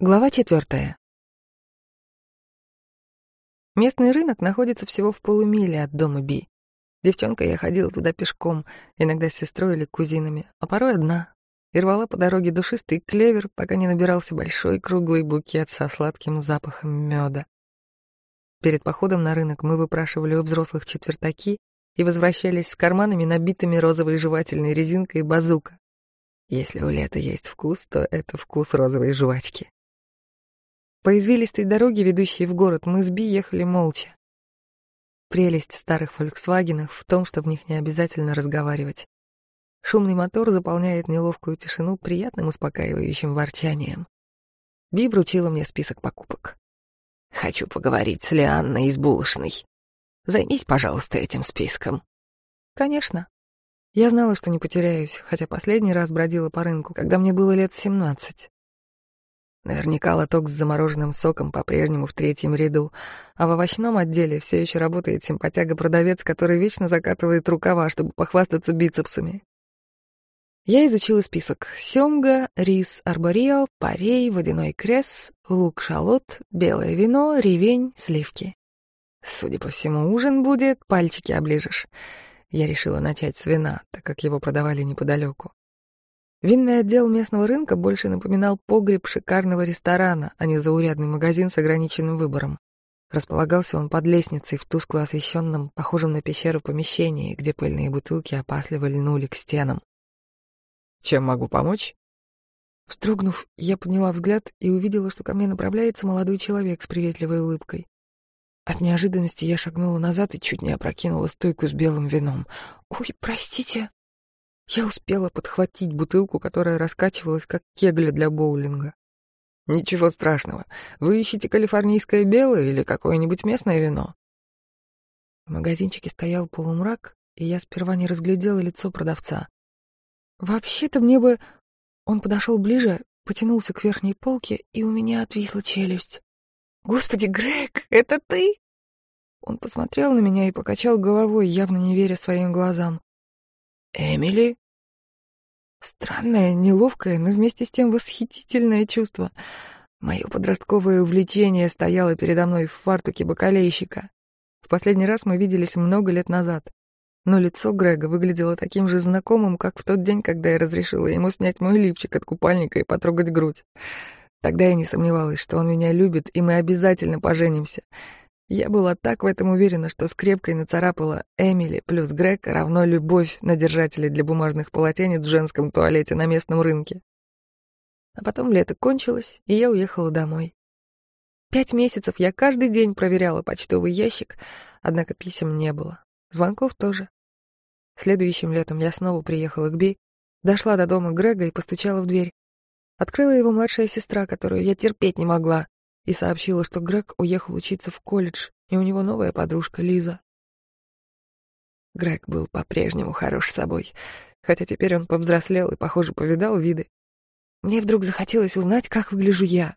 Глава четвертая. Местный рынок находится всего в полумиле от дома Би. Девчонка я ходила туда пешком, иногда с сестрой или кузинами, а порой одна, и рвала по дороге душистый клевер, пока не набирался большой круглый букет со сладким запахом меда. Перед походом на рынок мы выпрашивали у взрослых четвертаки и возвращались с карманами, набитыми розовой жевательной резинкой базука. Если у лета есть вкус, то это вкус розовой жвачки. По извилистой дороге, ведущей в город, мы с Би ехали молча. Прелесть старых «Фольксвагенов» в том, что в них не обязательно разговаривать. Шумный мотор заполняет неловкую тишину приятным успокаивающим ворчанием. Би вручила мне список покупок. «Хочу поговорить с Лианной из булочной. Займись, пожалуйста, этим списком». «Конечно». Я знала, что не потеряюсь, хотя последний раз бродила по рынку, когда мне было лет семнадцать. Наверняка лоток с замороженным соком по-прежнему в третьем ряду, а в овощном отделе все еще работает симпатяга-продавец, который вечно закатывает рукава, чтобы похвастаться бицепсами. Я изучила список. Семга, рис, арборио, парей, водяной крес, лук-шалот, белое вино, ревень, сливки. Судя по всему, ужин будет, пальчики оближешь. Я решила начать с вина, так как его продавали неподалеку. Винный отдел местного рынка больше напоминал погреб шикарного ресторана, а не заурядный магазин с ограниченным выбором. Располагался он под лестницей в тускло освещенном, похожем на пещеру помещении, где пыльные бутылки опасливо льнули к стенам. «Чем могу помочь?» Вздрогнув, я подняла взгляд и увидела, что ко мне направляется молодой человек с приветливой улыбкой. От неожиданности я шагнула назад и чуть не опрокинула стойку с белым вином. «Ой, простите!» Я успела подхватить бутылку, которая раскачивалась, как кегля для боулинга. «Ничего страшного. Вы ищете калифорнийское белое или какое-нибудь местное вино?» В магазинчике стоял полумрак, и я сперва не разглядела лицо продавца. «Вообще-то мне бы...» Он подошел ближе, потянулся к верхней полке, и у меня отвисла челюсть. «Господи, Грег, это ты?» Он посмотрел на меня и покачал головой, явно не веря своим глазам. «Эмили?» Странное, неловкое, но вместе с тем восхитительное чувство. Мое подростковое увлечение стояло передо мной в фартуке бакалейщика. В последний раз мы виделись много лет назад. Но лицо Грега выглядело таким же знакомым, как в тот день, когда я разрешила ему снять мой лифчик от купальника и потрогать грудь. Тогда я не сомневалась, что он меня любит, и мы обязательно поженимся. Я была так в этом уверена, что скрепкой нацарапала «Эмили плюс Грег равно любовь на держателе для бумажных полотенец в женском туалете на местном рынке». А потом лето кончилось, и я уехала домой. Пять месяцев я каждый день проверяла почтовый ящик, однако писем не было. Звонков тоже. Следующим летом я снова приехала к Би, дошла до дома Грега и постучала в дверь. Открыла его младшая сестра, которую я терпеть не могла и сообщила, что Грег уехал учиться в колледж, и у него новая подружка Лиза. Грег был по-прежнему хорош собой, хотя теперь он повзрослел и, похоже, повидал виды. Мне вдруг захотелось узнать, как выгляжу я.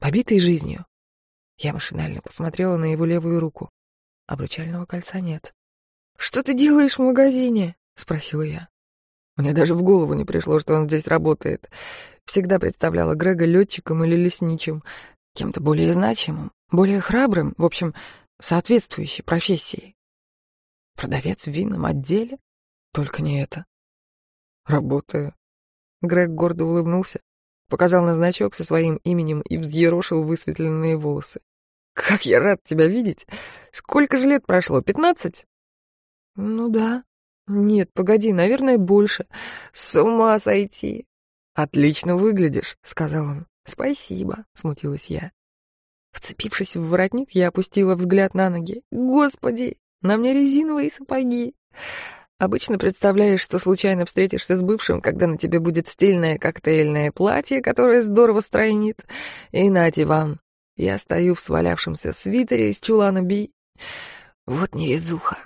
Побитой жизнью. Я машинально посмотрела на его левую руку. Обручального кольца нет. «Что ты делаешь в магазине?» — спросила я. Мне даже в голову не пришло, что он здесь работает. Всегда представляла Грега летчиком или лесничим, кем-то более значимым, более храбрым, в общем, соответствующей профессии. Продавец в винном отделе? Только не это. Работаю. Грег гордо улыбнулся, показал на значок со своим именем и взъерошил высветленные волосы. «Как я рад тебя видеть! Сколько же лет прошло? Пятнадцать?» «Ну да. Нет, погоди, наверное, больше. С ума сойти!» «Отлично выглядишь», — сказал он. «Спасибо», — смутилась я. Вцепившись в воротник, я опустила взгляд на ноги. «Господи, на мне резиновые сапоги!» Обычно представляешь, что случайно встретишься с бывшим, когда на тебе будет стильное коктейльное платье, которое здорово стройнит. И нате вам, я стою в свалявшемся свитере из чулана Би. Вот невезуха.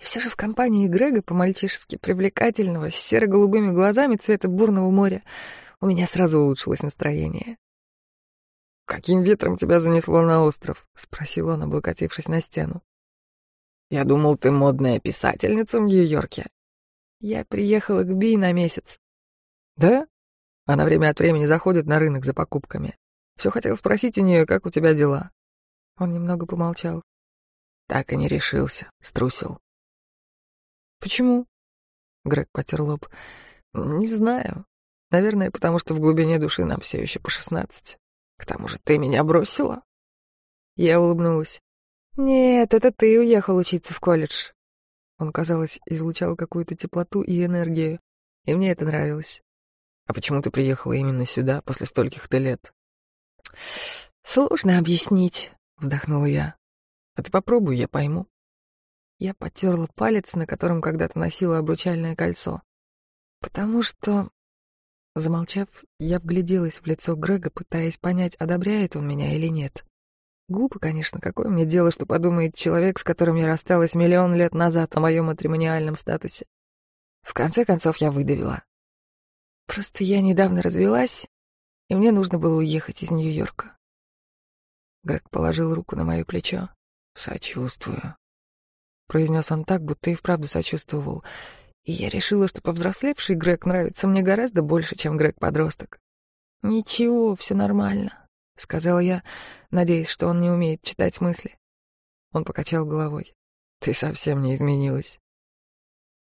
И все же в компании Грега, по-мальчишески привлекательного, с серо-голубыми глазами цвета бурного моря, у меня сразу улучшилось настроение. «Каким ветром тебя занесло на остров?» — спросил он, облокотившись на стену. «Я думал, ты модная писательница в Нью-Йорке». «Я приехала к Би на месяц». «Да? Она время от времени заходит на рынок за покупками. Все хотел спросить у нее, как у тебя дела. Он немного помолчал. Так и не решился, струсил. Почему? Грег потер лоб. Не знаю. Наверное, потому что в глубине души нам все еще по шестнадцать. К тому же ты меня бросила. Я улыбнулась. Нет, это ты уехал учиться в колледж. Он, казалось, излучал какую-то теплоту и энергию, и мне это нравилось. А почему ты приехала именно сюда после стольких-то лет? Сложно объяснить, вздохнула я. А ты попробуй, я пойму. Я потерла палец, на котором когда-то носила обручальное кольцо. Потому что... Замолчав, я вгляделась в лицо Грега, пытаясь понять, одобряет он меня или нет. Глупо, конечно, какое мне дело, что подумает человек, с которым я рассталась миллион лет назад о моем матримониальном статусе. В конце концов, я выдавила. Просто я недавно развелась, и мне нужно было уехать из Нью-Йорка. Грег положил руку на мое плечо. «Сочувствую», — произнес он так, будто и вправду сочувствовал. И я решила, что повзрослевший Грег нравится мне гораздо больше, чем Грег-подросток. «Ничего, все нормально», — сказала я, надеясь, что он не умеет читать мысли. Он покачал головой. «Ты совсем не изменилась».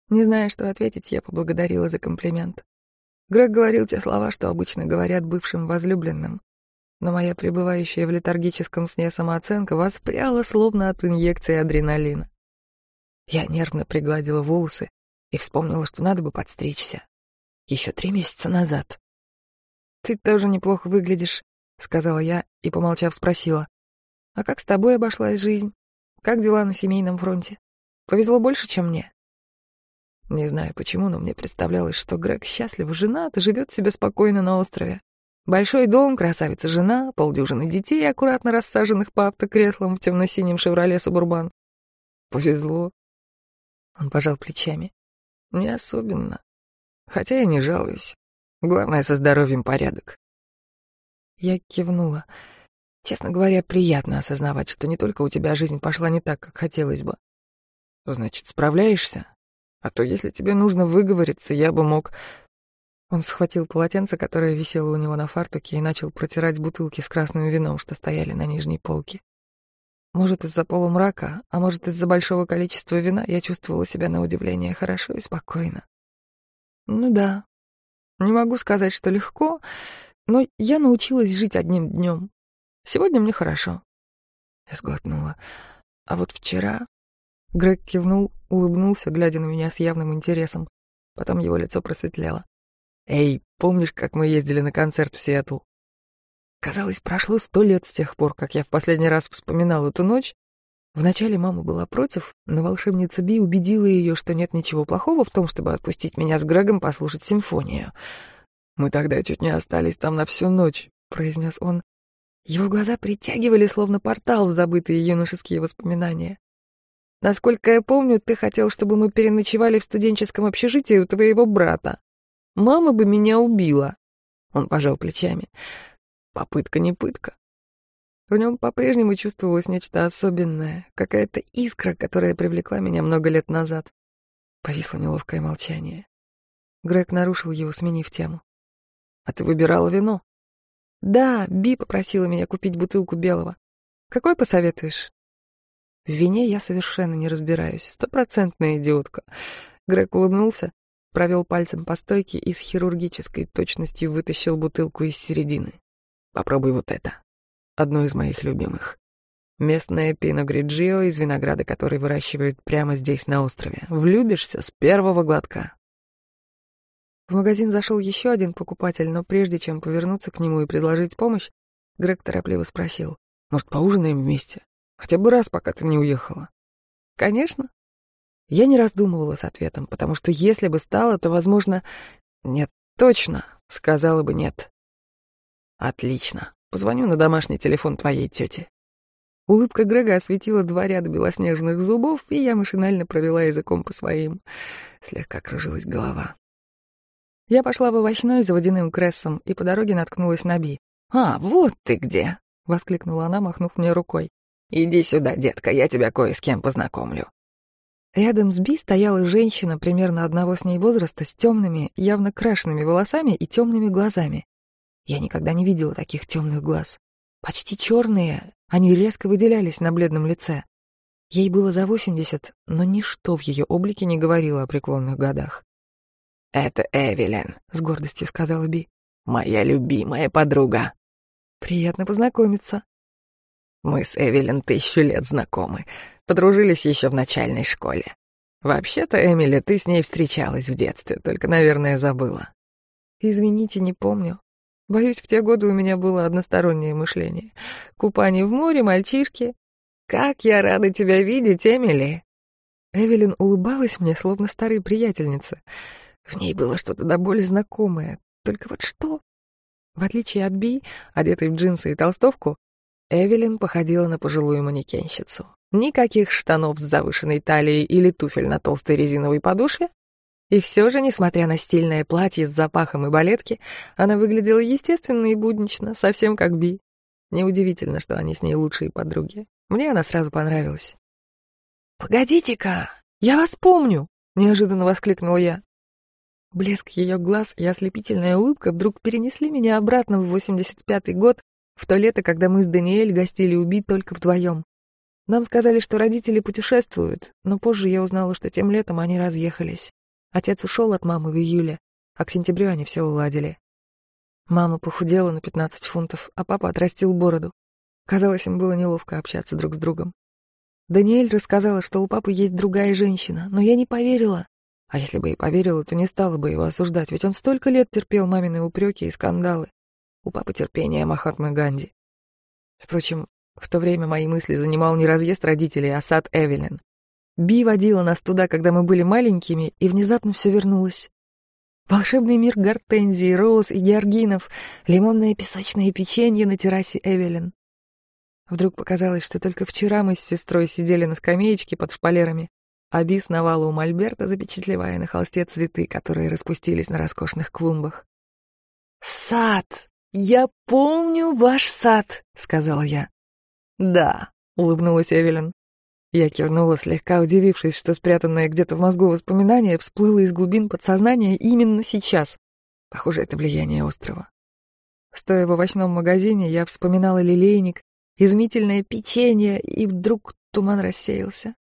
Не зная, что ответить, я поблагодарила за комплимент. Грег говорил те слова, что обычно говорят бывшим возлюбленным. Но моя пребывающая в летаргическом сне самооценка воспряла, словно от инъекции адреналина. Я нервно пригладила волосы и вспомнила, что надо бы подстричься. Еще три месяца назад. «Ты тоже неплохо выглядишь», — сказала я и, помолчав, спросила. «А как с тобой обошлась жизнь? Как дела на семейном фронте? Повезло больше, чем мне?» Не знаю почему, но мне представлялось, что Грег счастливо женат и живет себе спокойно на острове. Большой дом, красавица жена, полдюжины детей, аккуратно рассаженных по автокреслам в темно-синем «Шевроле Субурбан». Повезло. Он пожал плечами. Не особенно. Хотя я не жалуюсь. Главное, со здоровьем порядок. Я кивнула. Честно говоря, приятно осознавать, что не только у тебя жизнь пошла не так, как хотелось бы. Значит, справляешься? А то, если тебе нужно выговориться, я бы мог...» Он схватил полотенце, которое висело у него на фартуке, и начал протирать бутылки с красным вином, что стояли на нижней полке. Может, из-за полумрака, а может, из-за большого количества вина я чувствовала себя на удивление хорошо и спокойно. Ну да, не могу сказать, что легко, но я научилась жить одним днем. Сегодня мне хорошо. Я сглотнула. А вот вчера... Грег кивнул, улыбнулся, глядя на меня с явным интересом. Потом его лицо просветлело. «Эй, помнишь, как мы ездили на концерт в Сиэтл?» Казалось, прошло сто лет с тех пор, как я в последний раз вспоминал эту ночь. Вначале мама была против, но волшебница Би убедила ее, что нет ничего плохого в том, чтобы отпустить меня с Грегом послушать симфонию. «Мы тогда чуть не остались там на всю ночь», — произнес он. Его глаза притягивали, словно портал в забытые юношеские воспоминания. Насколько я помню, ты хотел, чтобы мы переночевали в студенческом общежитии у твоего брата. Мама бы меня убила. Он пожал плечами. Попытка не пытка. В нем по-прежнему чувствовалось нечто особенное, какая-то искра, которая привлекла меня много лет назад. Повисло неловкое молчание. Грег нарушил его, сменив тему. «А ты выбирала вино?» «Да, Би попросила меня купить бутылку белого. Какой посоветуешь?» В вине я совершенно не разбираюсь. Стопроцентная идиотка. Грег улыбнулся, провел пальцем по стойке и с хирургической точностью вытащил бутылку из середины. Попробуй вот это. Одно из моих любимых. Местное пино гриджио из винограда, который выращивают прямо здесь, на острове. Влюбишься с первого глотка. В магазин зашел еще один покупатель, но прежде чем повернуться к нему и предложить помощь, Грег торопливо спросил, «Может, поужинаем вместе?» Хотя бы раз, пока ты не уехала. Конечно. Я не раздумывала с ответом, потому что если бы стала, то, возможно... Нет, точно, сказала бы нет. Отлично. Позвоню на домашний телефон твоей тети. Улыбка Грега осветила два ряда белоснежных зубов, и я машинально провела языком по своим. Слегка кружилась голова. Я пошла в овощной за водяным крессом и по дороге наткнулась на Би. «А, вот ты где!» — воскликнула она, махнув мне рукой. «Иди сюда, детка, я тебя кое с кем познакомлю». Рядом с Би стояла женщина примерно одного с ней возраста с темными, явно крашенными волосами и темными глазами. Я никогда не видела таких темных глаз. Почти черные, они резко выделялись на бледном лице. Ей было за восемьдесят, но ничто в ее облике не говорило о преклонных годах. «Это Эвелин», — с гордостью сказала Би. «Моя любимая подруга». «Приятно познакомиться». «Мы с Эвелин тысячу лет знакомы. Подружились еще в начальной школе. Вообще-то, Эмили, ты с ней встречалась в детстве, только, наверное, забыла». «Извините, не помню. Боюсь, в те годы у меня было одностороннее мышление. Купание в море, мальчишки. Как я рада тебя видеть, Эмили!» Эвелин улыбалась мне, словно старая приятельница. В ней было что-то до боли знакомое. Только вот что? В отличие от Би, одетой в джинсы и толстовку, Эвелин походила на пожилую манекенщицу. Никаких штанов с завышенной талией или туфель на толстой резиновой подошве, и все же, несмотря на стильное платье с запахом и балетки, она выглядела естественно и буднично, совсем как Би. Неудивительно, что они с ней лучшие подруги. Мне она сразу понравилась. «Погодите-ка, я вас помню!» — неожиданно воскликнула я. Блеск ее глаз и ослепительная улыбка вдруг перенесли меня обратно в 85-й год, в то лето, когда мы с Даниэль гостили у Би только вдвоем. Нам сказали, что родители путешествуют, но позже я узнала, что тем летом они разъехались. Отец ушел от мамы в июле, а к сентябрю они все уладили. Мама похудела на 15 фунтов, а папа отрастил бороду. Казалось, им было неловко общаться друг с другом. Даниэль рассказала, что у папы есть другая женщина, но я не поверила. А если бы и поверила, то не стала бы его осуждать, ведь он столько лет терпел мамины упреки и скандалы. У папы терпение Махатмы Ганди. Впрочем, в то время мои мысли занимал не разъезд родителей, а сад Эвелин. Би водила нас туда, когда мы были маленькими, и внезапно все вернулось. Волшебный мир гортензий, роз и георгинов, лимонное песочное печенье на террасе Эвелин. Вдруг показалось, что только вчера мы с сестрой сидели на скамеечке под шпалерами, а Би сновала у Мольберта, запечатлевая на холсте цветы, которые распустились на роскошных клумбах. «Сад! Я помню ваш сад!» — сказала я. «Да», — улыбнулась Эвелин. Я кивнула, слегка удивившись, что спрятанное где-то в мозгу воспоминание всплыло из глубин подсознания именно сейчас. Похоже, это влияние острова. Стоя в овощном магазине, я вспоминала лилейник, изумительное печенье, и вдруг туман рассеялся.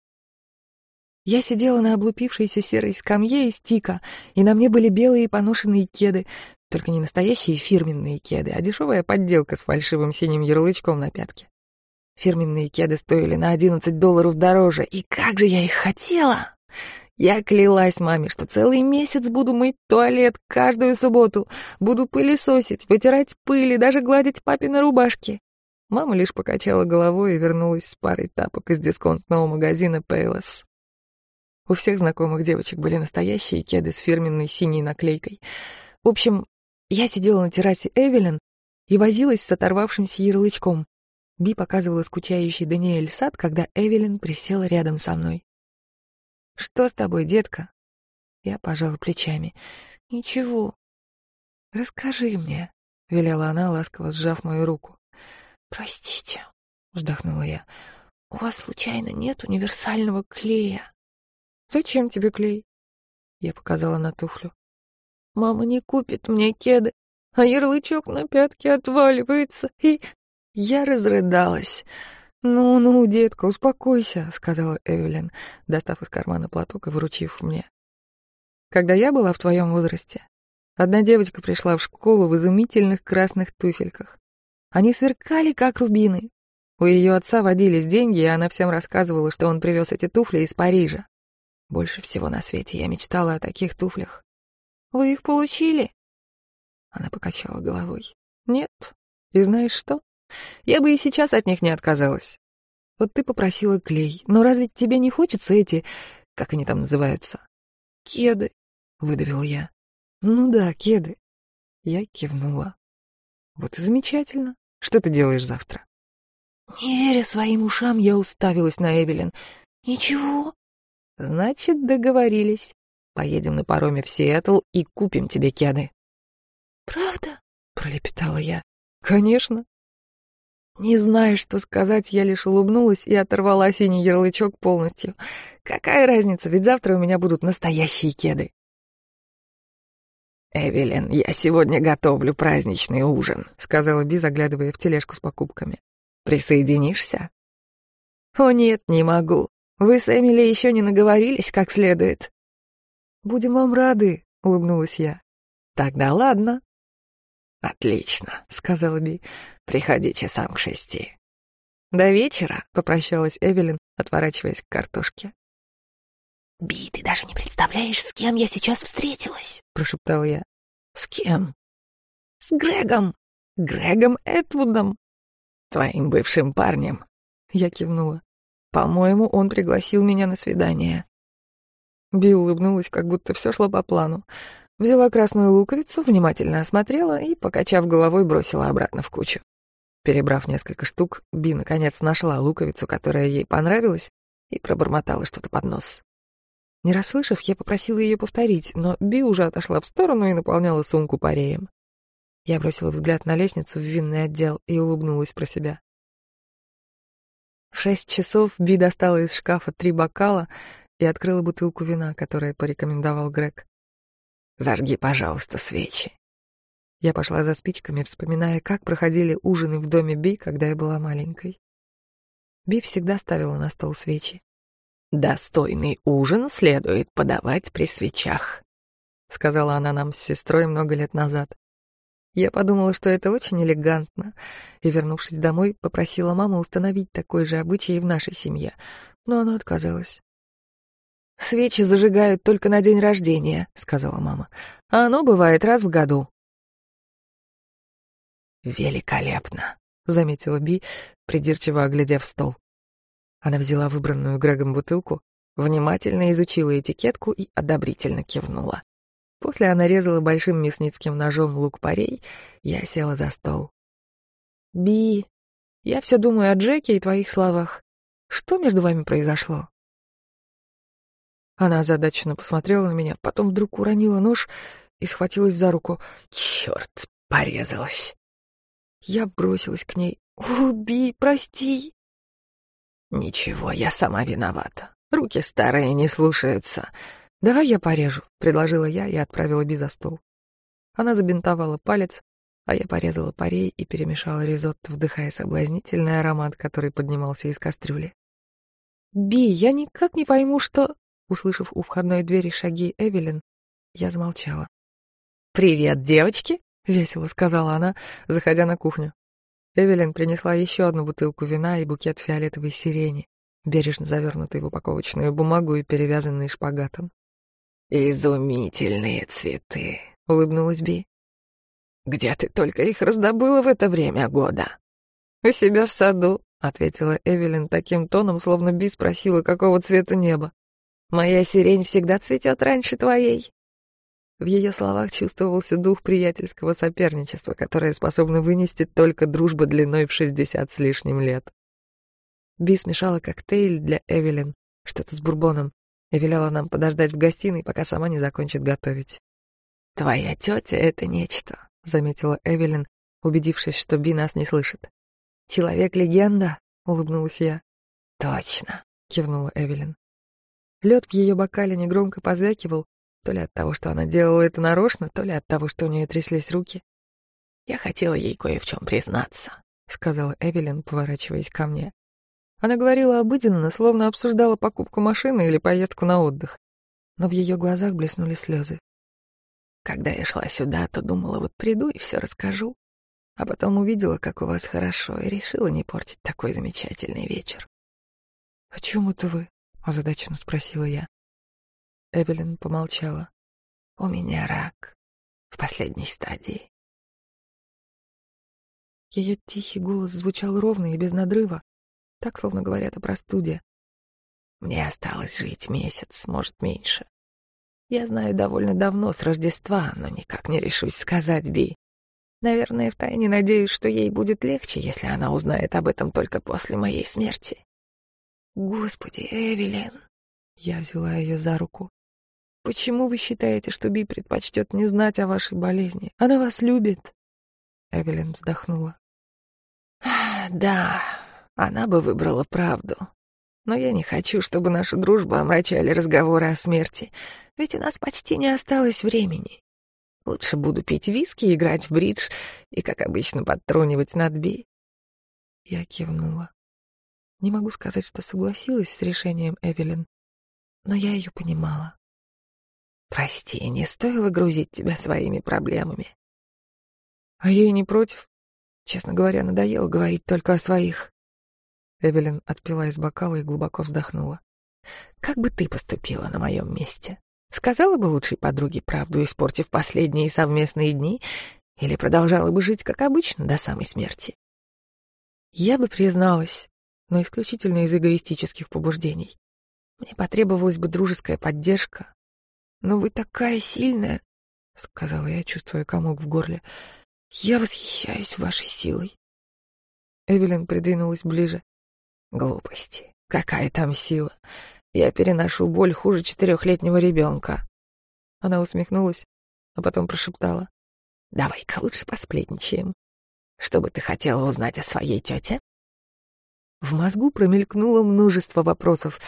Я сидела на облупившейся серой скамье из тика, и на мне были белые поношенные кеды, только не настоящие фирменные кеды, а дешевая подделка с фальшивым синим ярлычком на пятке. Фирменные кеды стоили на 11 долларов дороже, и как же я их хотела! Я клялась маме, что целый месяц буду мыть туалет каждую субботу, буду пылесосить, вытирать пыль и даже гладить папины рубашки. Мама лишь покачала головой и вернулась с парой тапок из дисконтного магазина Payless. У всех знакомых девочек были настоящие кеды с фирменной синей наклейкой. В общем, я сидела на террасе Эвелин и возилась с оторвавшимся ярлычком. Би показывала скучающий Даниэль сад, когда Эвелин присела рядом со мной. «Что с тобой, детка?» Я пожала плечами. «Ничего». «Расскажи мне», — велела она, ласково сжав мою руку. «Простите», — вздохнула я. «У вас, случайно, нет универсального клея?» «Зачем тебе клей?» Я показала на туфлю. «Мама не купит мне кеды, а ярлычок на пятке отваливается, и я разрыдалась. «Ну-ну, детка, успокойся», — сказала Эвелин, достав из кармана платок и вручив мне. «Когда я была в твоем возрасте, одна девочка пришла в школу в изумительных красных туфельках. Они сверкали, как рубины. У ее отца водились деньги, и она всем рассказывала, что он привез эти туфли из Парижа. Больше всего на свете я мечтала о таких туфлях. «Вы их получили?» Она покачала головой. «Нет. И знаешь что? Я бы и сейчас от них не отказалась. Вот ты попросила клей, но разве тебе не хочется эти, как они там называются? Кеды, выдавил я. Ну да, кеды. Я кивнула. Вот и замечательно. Что ты делаешь завтра? Не веря своим ушам, я уставилась на Эвелин. Ничего. Значит, договорились. Поедем на пароме в Сиэтл и купим тебе кеды. Правда? пролепетала я. Конечно. Не знаю, что сказать, я лишь улыбнулась и оторвала синий ярлычок полностью. Какая разница, ведь завтра у меня будут настоящие кеды. «Эвелин, я сегодня готовлю праздничный ужин», — сказала Би, заглядывая в тележку с покупками. «Присоединишься?» «О нет, не могу. Вы с Эмили еще не наговорились как следует». «Будем вам рады», — улыбнулась я. «Тогда ладно». «Отлично», — сказала Би. «Приходи часам к шести». «До вечера», — попрощалась Эвелин, отворачиваясь к картошке. «Би, ты даже не представляешь, с кем я сейчас встретилась», — прошептала я. «С кем?» «С Грегом». «Грегом Этвудом». «Твоим бывшим парнем». Я кивнула. «По-моему, он пригласил меня на свидание». Би улыбнулась, как будто все шло по плану. Взяла красную луковицу, внимательно осмотрела и, покачав головой, бросила обратно в кучу. Перебрав несколько штук, Би наконец нашла луковицу, которая ей понравилась, и пробормотала что-то под нос. Не расслышав, я попросила ее повторить, но Би уже отошла в сторону и наполняла сумку пареем. Я бросила взгляд на лестницу в винный отдел и улыбнулась про себя. В шесть часов Би достала из шкафа три бокала и открыла бутылку вина, которое порекомендовал Грег. «Зажги, пожалуйста, свечи». Я пошла за спичками, вспоминая, как проходили ужины в доме Би, когда я была маленькой. Би всегда ставила на стол свечи. «Достойный ужин следует подавать при свечах», — сказала она нам с сестрой много лет назад. Я подумала, что это очень элегантно, и, вернувшись домой, попросила маму установить такой же обычай в нашей семье, но она отказалась. «Свечи зажигают только на день рождения», — сказала мама. «А оно бывает раз в году». «Великолепно», — заметила Би, придирчиво оглядев стол. Она взяла выбранную Грегом бутылку, внимательно изучила этикетку и одобрительно кивнула. После она резала большим мясницким ножом лук-порей, я села за стол. «Би, я все думаю о Джеке и твоих словах. Что между вами произошло?» Она озадаченно посмотрела на меня, потом вдруг уронила нож и схватилась за руку. «Черт, порезалась!» Я бросилась к ней. «Уби, прости!» «Ничего, я сама виновата. Руки старые не слушаются». «Давай я порежу», — предложила я и отправила Би за стол. Она забинтовала палец, а я порезала парей и перемешала ризотто, вдыхая соблазнительный аромат, который поднимался из кастрюли. «Би, я никак не пойму, что...» Услышав у входной двери шаги Эвелин, я замолчала. «Привет, девочки!» — весело сказала она, заходя на кухню. Эвелин принесла еще одну бутылку вина и букет фиолетовой сирени, бережно завернутый в упаковочную бумагу и перевязанный шпагатом. «Изумительные цветы!» — улыбнулась Би. «Где ты только их раздобыла в это время года?» «У себя в саду», — ответила Эвелин таким тоном, словно Би спросила, какого цвета небо. Моя сирень всегда цветет раньше твоей. В ее словах чувствовался дух приятельского соперничества, которое способно вынести только дружба длиной в шестьдесят с лишним лет. Би смешала коктейль для Эвелин, что-то с бурбоном, и велела нам подождать в гостиной, пока сама не закончит готовить. «Твоя тетя — это нечто», — заметила Эвелин, убедившись, что Би нас не слышит. «Человек-легенда», — улыбнулась я. «Точно», — кивнула Эвелин. Лед в ее бокале негромко позвякивал, то ли от того, что она делала это нарочно, то ли от того, что у нее тряслись руки. «Я хотела ей кое в чем признаться», — сказала Эвелин, поворачиваясь ко мне. Она говорила обыденно, словно обсуждала покупку машины или поездку на отдых. Но в ее глазах блеснули слезы. «Когда я шла сюда, то думала, вот приду и все расскажу. А потом увидела, как у вас хорошо, и решила не портить такой замечательный вечер». «О чем это вы?» — озадаченно спросила я. Эвелин помолчала. «У меня рак. В последней стадии». Ее тихий голос звучал ровно и без надрыва, так, словно говорят о простуде. «Мне осталось жить месяц, может, меньше. Я знаю довольно давно, с Рождества, но никак не решусь сказать Би. Наверное, втайне надеюсь, что ей будет легче, если она узнает об этом только после моей смерти. «Господи, Эвелин!» Я взяла ее за руку. «Почему вы считаете, что Би предпочтет не знать о вашей болезни? Она вас любит!» Эвелин вздохнула. Да, она бы выбрала правду. Но я не хочу, чтобы нашу дружбу омрачали разговоры о смерти, ведь у нас почти не осталось времени. Лучше буду пить виски, играть в бридж и, как обычно, подтрунивать над Би. Я кивнула. Не могу сказать, что согласилась с решением Эвелин, но я ее понимала. Прости, не стоило грузить тебя своими проблемами. А и не против. Честно говоря, надоело говорить только о своих. Эвелин отпила из бокала и глубоко вздохнула. Как бы ты поступила на моем месте? Сказала бы лучшей подруге правду, испортив последние совместные дни, или продолжала бы жить, как обычно, до самой смерти? Я бы призналась, но исключительно из эгоистических побуждений. Мне потребовалась бы дружеская поддержка. «Но вы такая сильная», — сказала я, чувствуя комок в горле. «Я восхищаюсь вашей силой». Эвелин придвинулась ближе. «Глупости. Какая там сила? Я переношу боль хуже четырехлетнего ребенка». Она усмехнулась, а потом прошептала. «Давай-ка лучше посплетничаем. Что бы ты хотела узнать о своей тете?» В мозгу промелькнуло множество вопросов,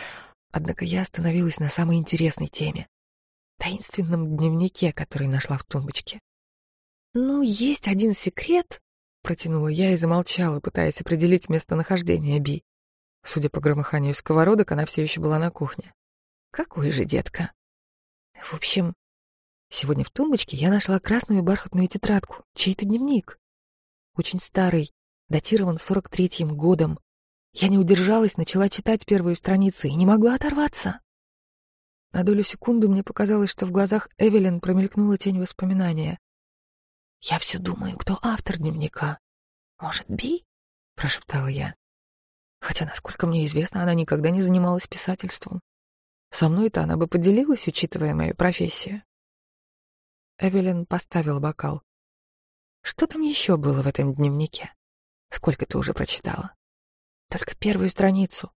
однако я остановилась на самой интересной теме — таинственном дневнике, который нашла в тумбочке. «Ну, есть один секрет», — протянула я и замолчала, пытаясь определить местонахождение Би. Судя по громыханию сковородок, она все еще была на кухне. «Какой же, детка?» «В общем, сегодня в тумбочке я нашла красную бархатную тетрадку, чей-то дневник очень старый, датирован сорок третьим годом. Я не удержалась, начала читать первую страницу и не могла оторваться. На долю секунды мне показалось, что в глазах Эвелин промелькнула тень воспоминания. «Я все думаю, кто автор дневника. Может, Би?» — прошептала я. Хотя, насколько мне известно, она никогда не занималась писательством. Со мной-то она бы поделилась, учитывая мою профессию. Эвелин поставила бокал. Что там еще было в этом дневнике? Сколько ты уже прочитала? Только первую страницу.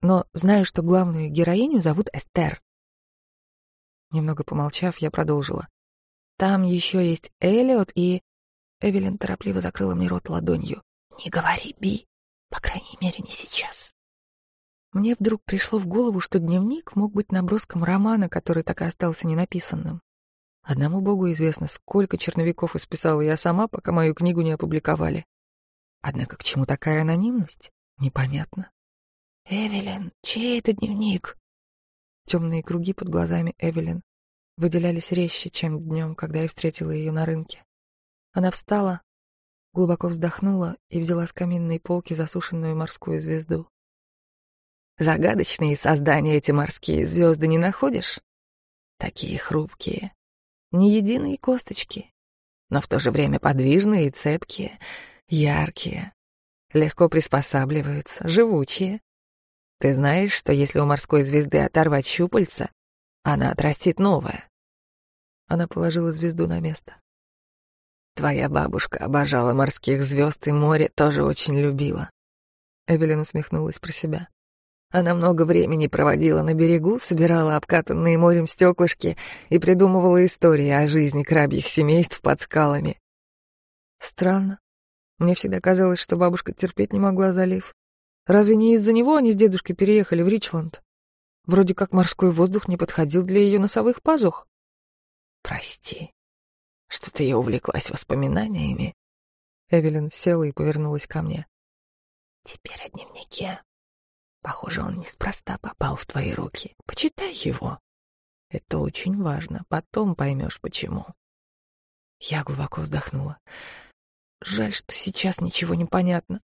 Но знаю, что главную героиню зовут Эстер. Немного помолчав, я продолжила. Там еще есть Элиот и... Эвелин торопливо закрыла мне рот ладонью. «Не говори, Би. По крайней мере, не сейчас». Мне вдруг пришло в голову, что дневник мог быть наброском романа, который так и остался ненаписанным. Одному богу известно, сколько черновиков исписала я сама, пока мою книгу не опубликовали. Однако к чему такая анонимность? Непонятно. «Эвелин, чей это дневник?» Темные круги под глазами Эвелин выделялись резче, чем днем, когда я встретила ее на рынке. Она встала, глубоко вздохнула и взяла с каминной полки засушенную морскую звезду. «Загадочные создания эти морские звезды не находишь? Такие хрупкие, ни единой косточки, но в то же время подвижные и цепкие, яркие, легко приспосабливаются, живучие. Ты знаешь, что если у морской звезды оторвать щупальца, она отрастит новое. Она положила звезду на место. Твоя бабушка обожала морских звезд и море тоже очень любила. Эвелин усмехнулась про себя. Она много времени проводила на берегу, собирала обкатанные морем стеклышки и придумывала истории о жизни крабьих семейств под скалами. Странно. Мне всегда казалось, что бабушка терпеть не могла залив. Разве не из-за него они с дедушкой переехали в Ричленд? Вроде как морской воздух не подходил для ее носовых пазух. Прости, что ты увлеклась воспоминаниями. Эвелин села и повернулась ко мне. Теперь о дневнике. Похоже, он неспроста попал в твои руки. Почитай его. Это очень важно. Потом поймешь, почему. Я глубоко вздохнула. Жаль, что сейчас ничего не понятно.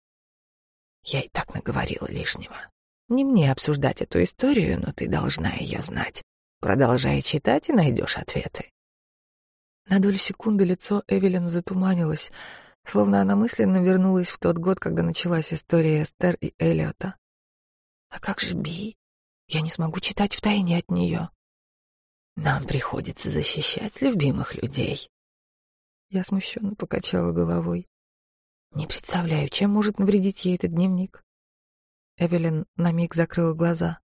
Я и так наговорила лишнего. Не мне обсуждать эту историю, но ты должна ее знать. Продолжай читать и найдешь ответы. На долю секунды лицо Эвелин затуманилось, словно она мысленно вернулась в тот год, когда началась история Эстер и Эллиота. А как же Би? Я не смогу читать втайне от нее. Нам приходится защищать любимых людей. Я смущенно покачала головой. Не представляю, чем может навредить ей этот дневник. Эвелин на миг закрыла глаза.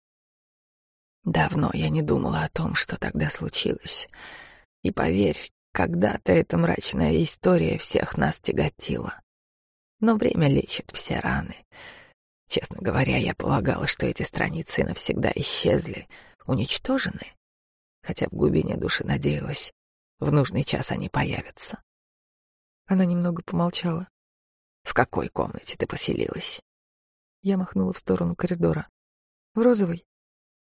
Давно я не думала о том, что тогда случилось. И поверь, когда-то эта мрачная история всех нас тяготила. Но время лечит все раны. Честно говоря, я полагала, что эти страницы навсегда исчезли, уничтожены. Хотя в глубине души надеялась, в нужный час они появятся. Она немного помолчала. «В какой комнате ты поселилась?» Я махнула в сторону коридора. «В розовой?»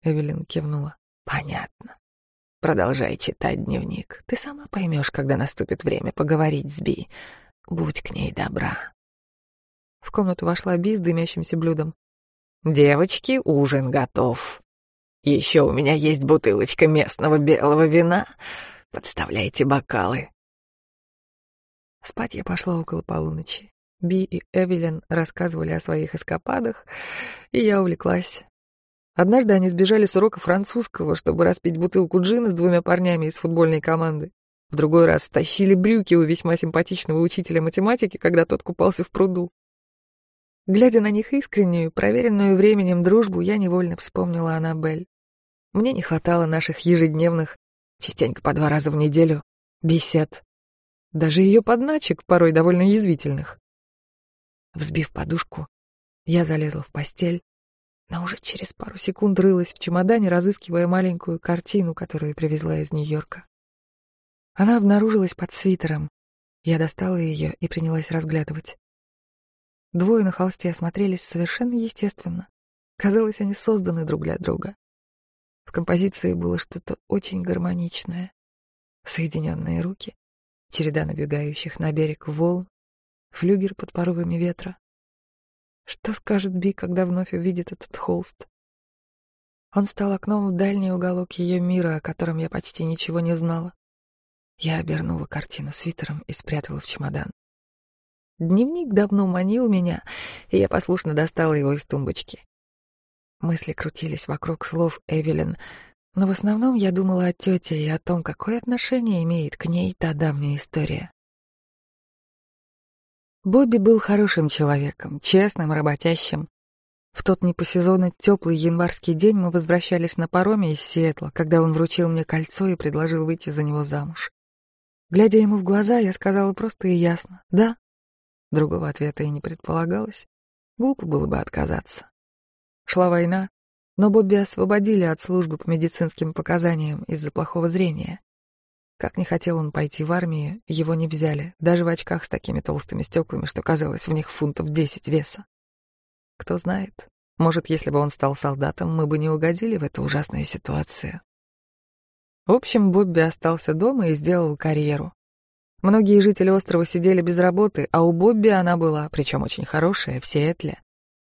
Эвелин кивнула. «Понятно. Продолжай читать дневник. Ты сама поймешь, когда наступит время поговорить с Би. Будь к ней добра». В комнату вошла Би с дымящимся блюдом. «Девочки, ужин готов. Еще у меня есть бутылочка местного белого вина. Подставляйте бокалы». Спать я пошла около полуночи. Би и Эвелин рассказывали о своих эскападах, и я увлеклась. Однажды они сбежали с урока французского, чтобы распить бутылку джина с двумя парнями из футбольной команды. В другой раз тащили брюки у весьма симпатичного учителя математики, когда тот купался в пруду. Глядя на них искреннюю, проверенную временем дружбу, я невольно вспомнила Аннабель. Мне не хватало наших ежедневных, частенько по два раза в неделю, бесед. Даже ее подначек, порой довольно язвительных. Взбив подушку, я залезла в постель, но уже через пару секунд рылась в чемодане, разыскивая маленькую картину, которую привезла из Нью-Йорка. Она обнаружилась под свитером. Я достала ее и принялась разглядывать. Двое на холсте осмотрелись совершенно естественно. Казалось, они созданы друг для друга. В композиции было что-то очень гармоничное. Соединенные руки, череда набегающих на берег волн, флюгер под порывами ветра. Что скажет Би, когда вновь увидит этот холст? Он стал окном в дальний уголок ее мира, о котором я почти ничего не знала. Я обернула картину свитером и спрятала в чемодан. Дневник давно манил меня, и я послушно достала его из тумбочки. Мысли крутились вокруг слов Эвелин, но в основном я думала о тете и о том, какое отношение имеет к ней та давняя история. Бобби был хорошим человеком, честным, работящим. В тот не по сезону теплый январский день мы возвращались на пароме из Сиэтла, когда он вручил мне кольцо и предложил выйти за него замуж. Глядя ему в глаза, я сказала просто и ясно «да». Другого ответа и не предполагалось. Глупо было бы отказаться. Шла война, но Бобби освободили от службы по медицинским показаниям из-за плохого зрения. Как не хотел он пойти в армию, его не взяли, даже в очках с такими толстыми стеклами, что казалось в них фунтов десять веса. Кто знает, может, если бы он стал солдатом, мы бы не угодили в эту ужасную ситуацию. В общем, Бобби остался дома и сделал карьеру. Многие жители острова сидели без работы, а у Бобби она была, причем очень хорошая, в Сиэтле.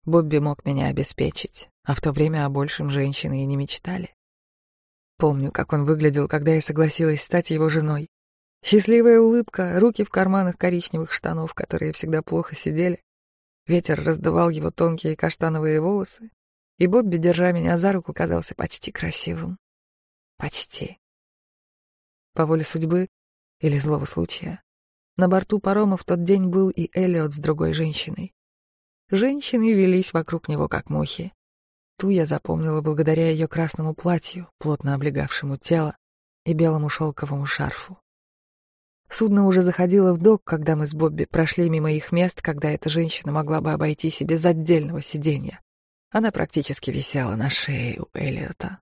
Бобби мог меня обеспечить, а в то время о большем женщины и не мечтали. Помню, как он выглядел, когда я согласилась стать его женой. Счастливая улыбка, руки в карманах коричневых штанов, которые всегда плохо сидели. Ветер раздувал его тонкие каштановые волосы, и Бобби, держа меня за руку, казался почти красивым. Почти. По воле судьбы или злого случая. На борту парома в тот день был и Элliot с другой женщиной. Женщины велись вокруг него, как мухи. Ту я запомнила благодаря ее красному платью, плотно облегавшему тело, и белому шелковому шарфу. Судно уже заходило в док, когда мы с Бобби прошли мимо их мест, когда эта женщина могла бы обойтись без отдельного сиденья. Она практически висела на шее у Эллиота.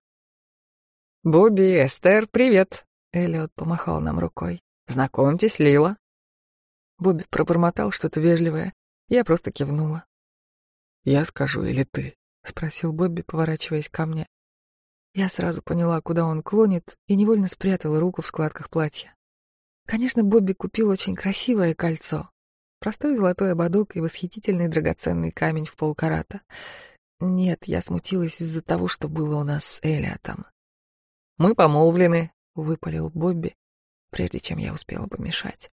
«Бобби, Эстер, привет!» Эллиот помахал нам рукой. Знакомьтесь, Лила. Бобби пробормотал что-то вежливое. Я просто кивнула. Я скажу или ты? спросил Бобби, поворачиваясь ко мне. Я сразу поняла, куда он клонит, и невольно спрятала руку в складках платья. Конечно, Бобби купил очень красивое кольцо. Простой золотой ободок и восхитительный драгоценный камень в полкарата. Нет, я смутилась из-за того, что было у нас с Элиотом. «Мы помолвлены», — выпалил Бобби, прежде чем я успела помешать.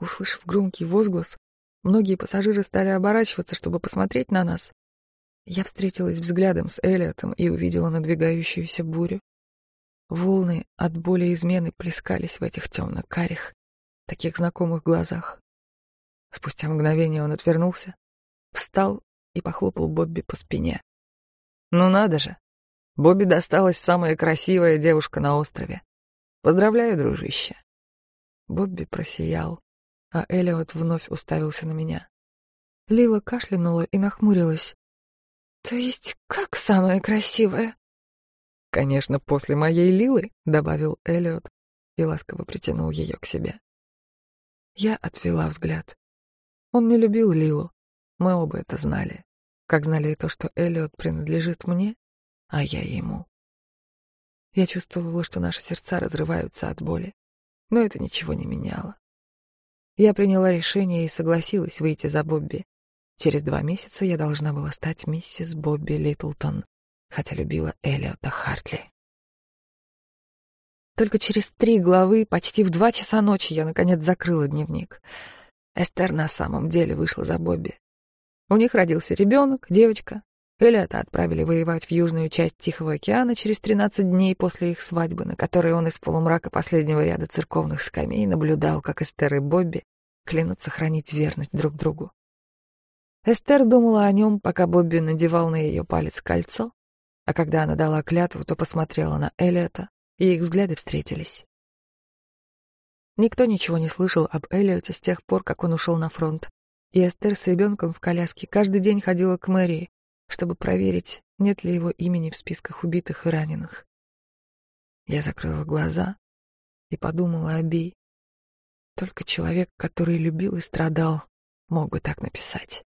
Услышав громкий возглас, многие пассажиры стали оборачиваться, чтобы посмотреть на нас. Я встретилась взглядом с Элиотом и увидела надвигающуюся бурю. Волны от боли измены плескались в этих темно-карих, таких знакомых глазах. Спустя мгновение он отвернулся, встал и похлопал Бобби по спине. Ну надо же! Бобби досталась самая красивая девушка на острове. Поздравляю, дружище. Бобби просиял. А Элиот вновь уставился на меня. Лила кашлянула и нахмурилась. «То есть как самая красивая?» «Конечно, после моей Лилы», — добавил Элиот и ласково притянул ее к себе. Я отвела взгляд. Он не любил Лилу. Мы оба это знали. Как знали и то, что Элиот принадлежит мне, а я ему. Я чувствовала, что наши сердца разрываются от боли, но это ничего не меняло. Я приняла решение и согласилась выйти за Бобби. Через два месяца я должна была стать миссис Бобби Литлтон, хотя любила Элиота Хартли. Только через три главы, почти в два часа ночи, я, наконец, закрыла дневник. Эстер на самом деле вышла за Бобби. У них родился ребенок, девочка. Элиота отправили воевать в южную часть Тихого океана через 13 дней после их свадьбы, на которой он из полумрака последнего ряда церковных скамей наблюдал, как Эстер и Бобби клянутся хранить верность друг другу. Эстер думала о нем, пока Бобби надевал на ее палец кольцо, а когда она дала клятву, то посмотрела на Элиота, и их взгляды встретились. Никто ничего не слышал об Эллиоте с тех пор, как он ушел на фронт, и Эстер с ребенком в коляске каждый день ходила к мэрии, чтобы проверить, нет ли его имени в списках убитых и раненых. Я закрыла глаза и подумала о Би. Только человек, который любил и страдал, мог бы так написать.